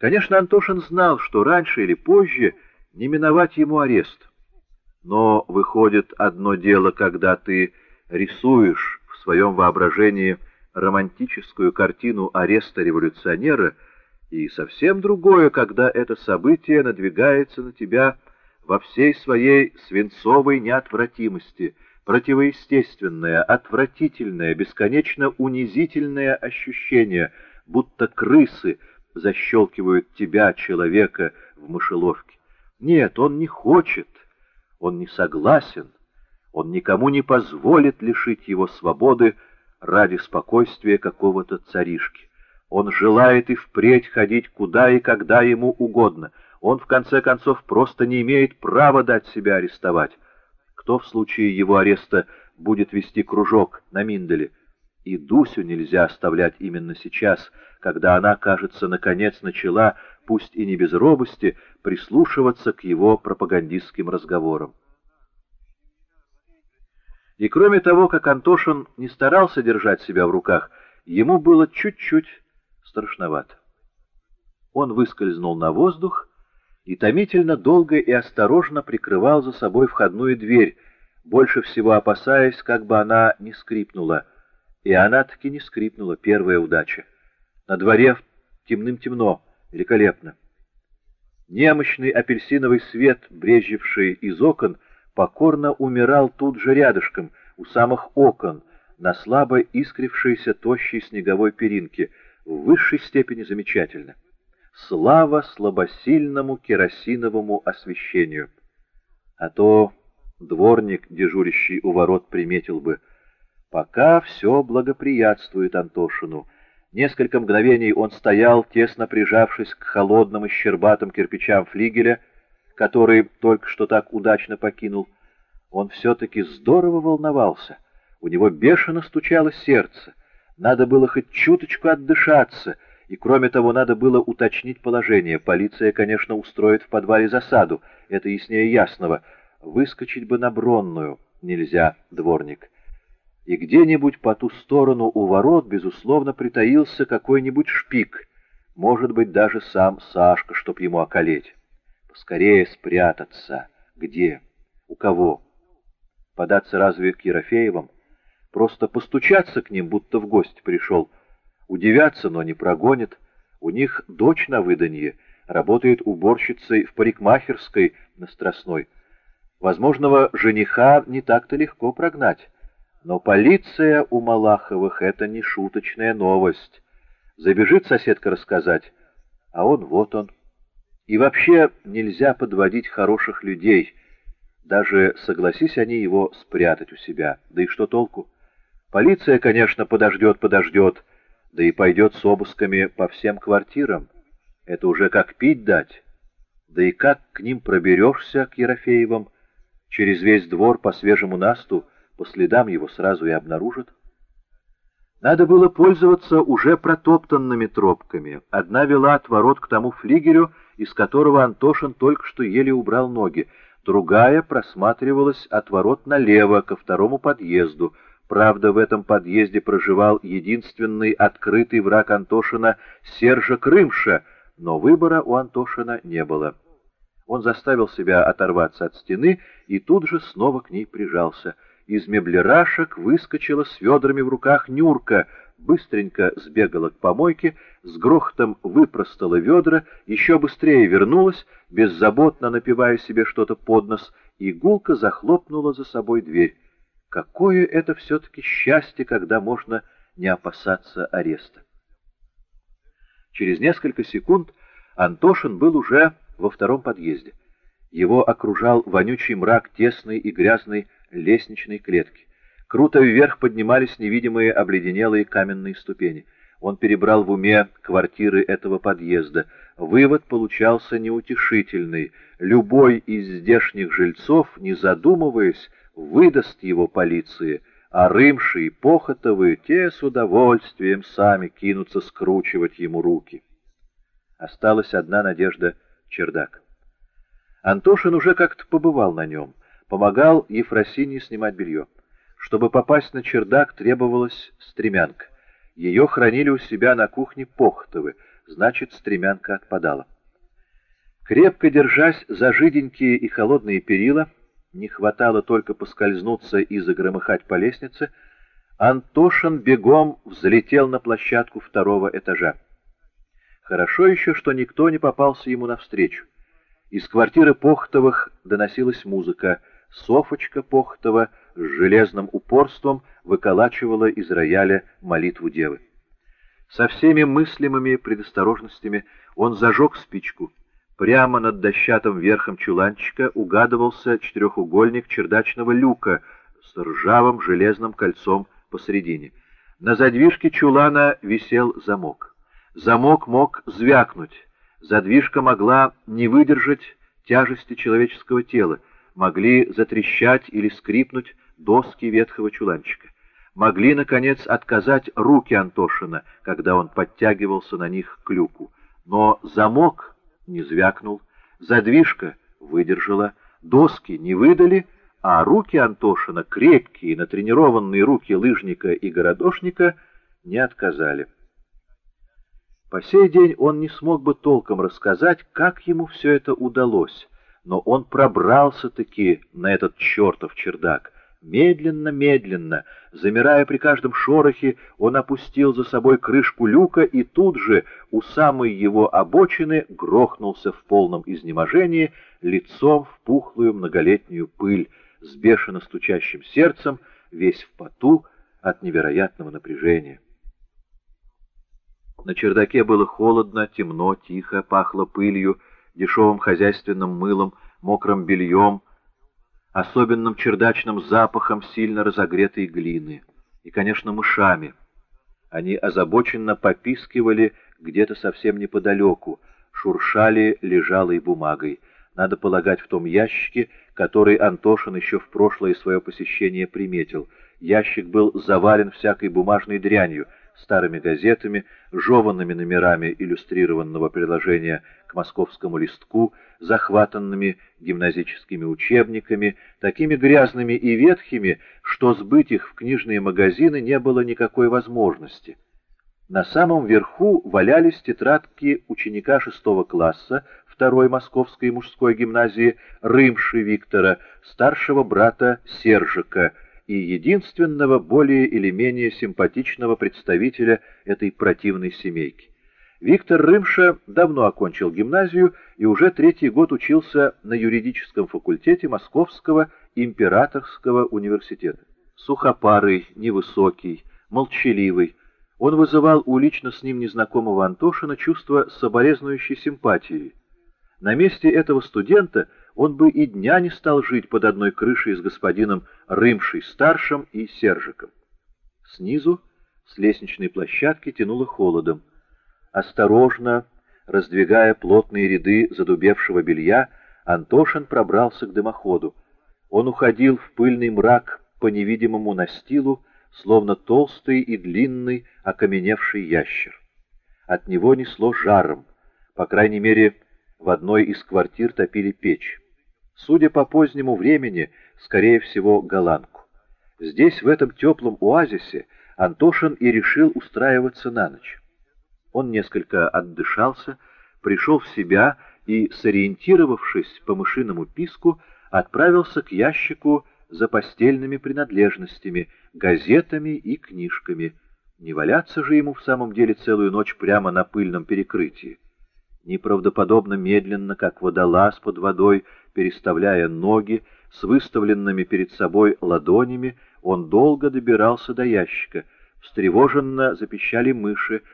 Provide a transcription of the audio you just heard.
Конечно, Антошин знал, что раньше или позже не миновать ему арест. Но выходит одно дело, когда ты рисуешь в своем воображении романтическую картину ареста революционера, и совсем другое, когда это событие надвигается на тебя во всей своей свинцовой неотвратимости, противоестественное, отвратительное, бесконечно унизительное ощущение, будто крысы защелкивают тебя, человека, в мышеловке. Нет, он не хочет, он не согласен, он никому не позволит лишить его свободы ради спокойствия какого-то царишки. Он желает и впредь ходить куда и когда ему угодно. Он, в конце концов, просто не имеет права дать себя арестовать. Кто в случае его ареста будет вести кружок на Минделе? И Дусю нельзя оставлять именно сейчас, когда она, кажется, наконец начала, пусть и не без робости, прислушиваться к его пропагандистским разговорам. И кроме того, как Антошин не старался держать себя в руках, ему было чуть-чуть страшновато. Он выскользнул на воздух и томительно долго и осторожно прикрывал за собой входную дверь, больше всего опасаясь, как бы она не скрипнула. И она таки не скрипнула, первая удача. На дворе темным-темно, великолепно. Немощный апельсиновый свет, брезживший из окон, — покорно умирал тут же рядышком, у самых окон, на слабо искрившейся тощей снеговой перинке, в высшей степени замечательно. Слава слабосильному керосиновому освещению. А то дворник, дежурящий у ворот, приметил бы. Пока все благоприятствует Антошину. Несколько мгновений он стоял, тесно прижавшись к холодным и щербатым кирпичам флигеля, который только что так удачно покинул, он все-таки здорово волновался. У него бешено стучало сердце. Надо было хоть чуточку отдышаться, и, кроме того, надо было уточнить положение. Полиция, конечно, устроит в подвале засаду, это яснее ясного. Выскочить бы на Бронную нельзя, дворник. И где-нибудь по ту сторону у ворот, безусловно, притаился какой-нибудь шпик, может быть, даже сам Сашка, чтоб ему околеть. Поскорее спрятаться. Где? У кого? Податься разве к Ерофеевым? Просто постучаться к ним, будто в гости пришел. Удивятся, но не прогонят. У них дочь на выданье, работает уборщицей в парикмахерской на Страстной. Возможного жениха не так-то легко прогнать. Но полиция у Малаховых — это не шуточная новость. Забежит соседка рассказать, а он вот он — и вообще нельзя подводить хороших людей, даже согласись они его спрятать у себя. Да и что толку? Полиция, конечно, подождет, подождет, да и пойдет с обысками по всем квартирам. Это уже как пить дать. Да и как к ним проберешься, к Ерофеевым, через весь двор по свежему насту, по следам его сразу и обнаружат. Надо было пользоваться уже протоптанными тропками. Одна вела от ворот к тому флигелю, из которого Антошин только что еле убрал ноги, другая просматривалась от ворот налево, ко второму подъезду. Правда, в этом подъезде проживал единственный открытый враг Антошина Сержа Крымша, но выбора у Антошина не было. Он заставил себя оторваться от стены и тут же снова к ней прижался. Из меблерашек выскочила с ведрами в руках Нюрка — быстренько сбегала к помойке, с грохотом выпростала ведра, еще быстрее вернулась, беззаботно напивая себе что-то под нос, и гулко захлопнула за собой дверь. Какое это все-таки счастье, когда можно не опасаться ареста. Через несколько секунд Антошин был уже во втором подъезде. Его окружал вонючий мрак тесной и грязной лестничной клетки. Круто вверх поднимались невидимые обледенелые каменные ступени. Он перебрал в уме квартиры этого подъезда. Вывод получался неутешительный. Любой из здешних жильцов, не задумываясь, выдаст его полиции, а Рымши и Похотовы те с удовольствием сами кинутся скручивать ему руки. Осталась одна надежда — чердак. Антошин уже как-то побывал на нем, помогал Ефросинии снимать белье. Чтобы попасть на чердак, требовалась стремянка. Ее хранили у себя на кухне Похотовы. значит, стремянка отпадала. Крепко держась за жиденькие и холодные перила, не хватало только поскользнуться и загромыхать по лестнице, Антошин бегом взлетел на площадку второго этажа. Хорошо еще, что никто не попался ему навстречу. Из квартиры Похтовых доносилась музыка. Софочка Похтова с железным упорством выколачивала из рояля молитву девы. Со всеми мыслимыми предосторожностями он зажег спичку. Прямо над дощатым верхом чуланчика угадывался четырехугольник чердачного люка с ржавым железным кольцом посредине. На задвижке чулана висел замок. Замок мог звякнуть. Задвижка могла не выдержать тяжести человеческого тела, могли затрещать или скрипнуть доски ветхого чуланчика. Могли, наконец, отказать руки Антошина, когда он подтягивался на них к люку. Но замок не звякнул, задвижка выдержала, доски не выдали, а руки Антошина, крепкие, натренированные руки лыжника и городошника, не отказали. По сей день он не смог бы толком рассказать, как ему все это удалось, но он пробрался-таки на этот чертов чердак. Медленно-медленно, замирая при каждом шорохе, он опустил за собой крышку люка и тут же у самой его обочины грохнулся в полном изнеможении лицом в пухлую многолетнюю пыль, с бешено стучащим сердцем, весь в поту от невероятного напряжения. На чердаке было холодно, темно, тихо, пахло пылью, дешевым хозяйственным мылом, мокрым бельем, особенным чердачным запахом сильно разогретой глины и, конечно, мышами. Они озабоченно попискивали где-то совсем неподалеку, шуршали лежалой бумагой. Надо полагать, в том ящике, который Антошин еще в прошлое свое посещение приметил. Ящик был завален всякой бумажной дрянью, старыми газетами, жеванными номерами иллюстрированного приложения к московскому листку, захватанными гимназическими учебниками, такими грязными и ветхими, что сбыть их в книжные магазины не было никакой возможности. На самом верху валялись тетрадки ученика шестого класса второй московской мужской гимназии Рымши Виктора, старшего брата Сержика и единственного более или менее симпатичного представителя этой противной семейки. Виктор Рымша давно окончил гимназию и уже третий год учился на юридическом факультете Московского императорского университета. Сухопарый, невысокий, молчаливый, он вызывал у лично с ним незнакомого Антошина чувство соболезнующей симпатии. На месте этого студента он бы и дня не стал жить под одной крышей с господином Рымшей-старшим и Сержиком. Снизу, с лестничной площадки, тянуло холодом. Осторожно, раздвигая плотные ряды задубевшего белья, Антошин пробрался к дымоходу. Он уходил в пыльный мрак по невидимому настилу, словно толстый и длинный окаменевший ящер. От него несло жаром, по крайней мере, в одной из квартир топили печь. Судя по позднему времени, скорее всего, голландку. Здесь, в этом теплом оазисе, Антошин и решил устраиваться на ночь. Он несколько отдышался, пришел в себя и, сориентировавшись по мышиному писку, отправился к ящику за постельными принадлежностями, газетами и книжками. Не валяться же ему в самом деле целую ночь прямо на пыльном перекрытии. Неправдоподобно медленно, как водолаз под водой, переставляя ноги, с выставленными перед собой ладонями, он долго добирался до ящика. Встревоженно запищали мыши,